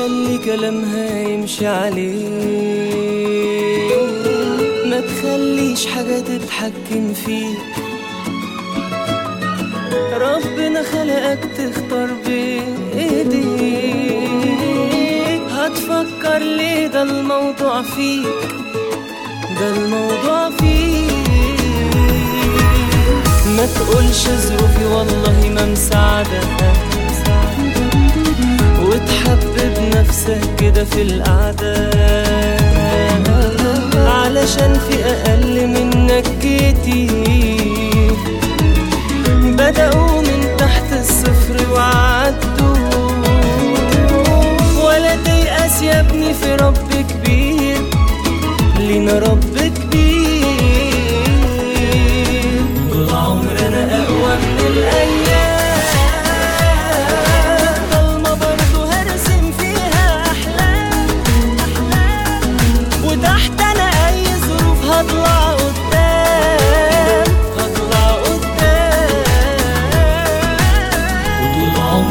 خلي كلامها يمشي عليه. ما تخليش حاجة تتحكم فيك ربنا خلقك تختار بإيديك. هتفكر ليه ده الموضوع فيك ده الموضوع فيك ما تقولش ظروفي والله ما مساعدة. في علشان في أقل منك كتير بدأوا من تحت الصفر وعدوا. ولا تيأس يا ابني في رب كبير. لينا رب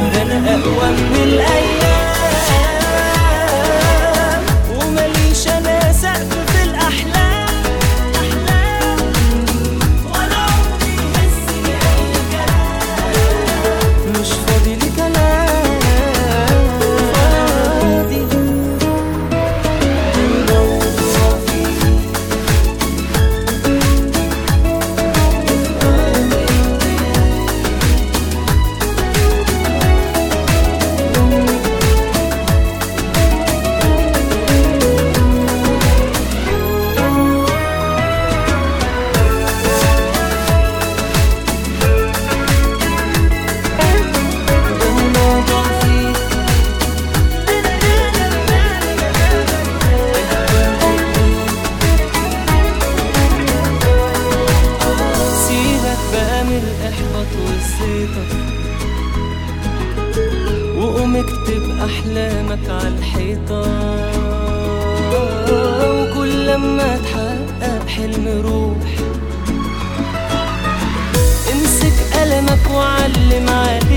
عمرنا أقوى من الأيام الإحباط والزيطة وقوم اكتب أحلامك على الحيطة. وكل لما تحقق حلم روح. امسك قلمك وعلم عليه